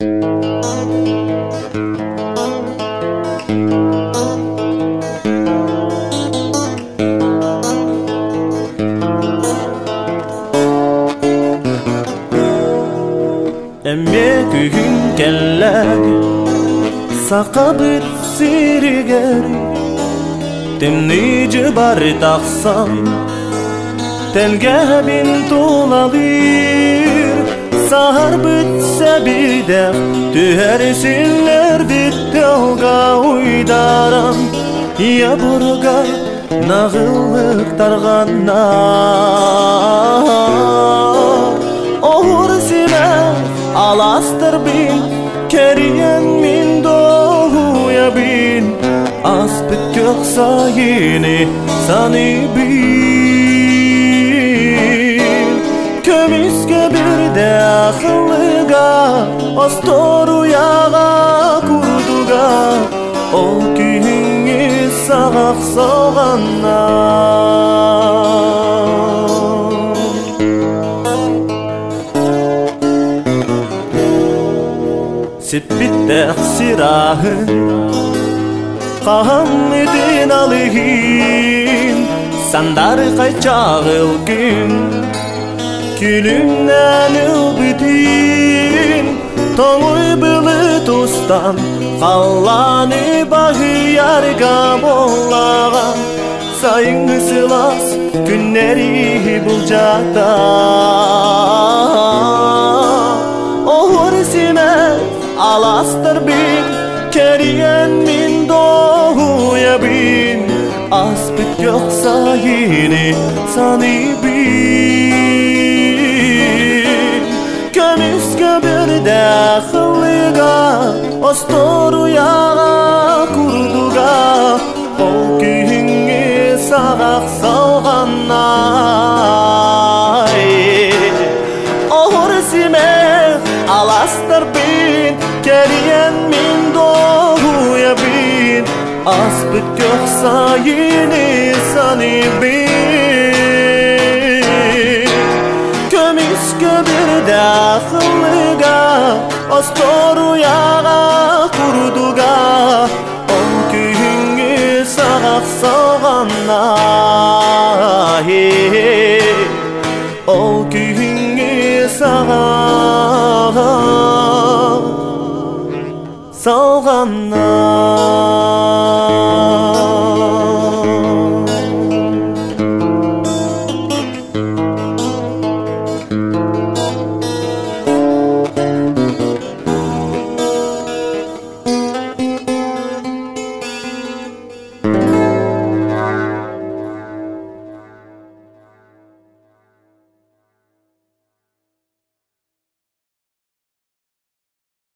Emme gün kellag Saqabit sirigari Temni jibar taqsam Telge bin tulalir Sahar bitse bir de Tühersinler dittelga uydaram Ya burga nağıllık targanna Ohur sine alastır bin Keriyen min doğuya bin. Aspit göksa yine sani bin ақылыға осторуяға курдуга ол күйіңе сағақ салғана Сеппитте сирахын Қағам еден алығын Сандар қайчағыл күн Külümden ılbidim Toğuy bılı dostan Kallanı bağıyar gamollağa Sayın ısılas günleri bulcakta Ohur sime alastır bin Keriyen min doğuya bin. Aspit yoksa yine sanibin De akıllıga Ostoru yağa kurduga O kihini sağak salganay Ohur simet alastır bin Keriyen min doğuya bin. Aspıt göksa yine sani бір дәқылыға Остору яға құрдуға Он күйінгі сағақ сауғанна Ол күйінгі сағақ сауғанна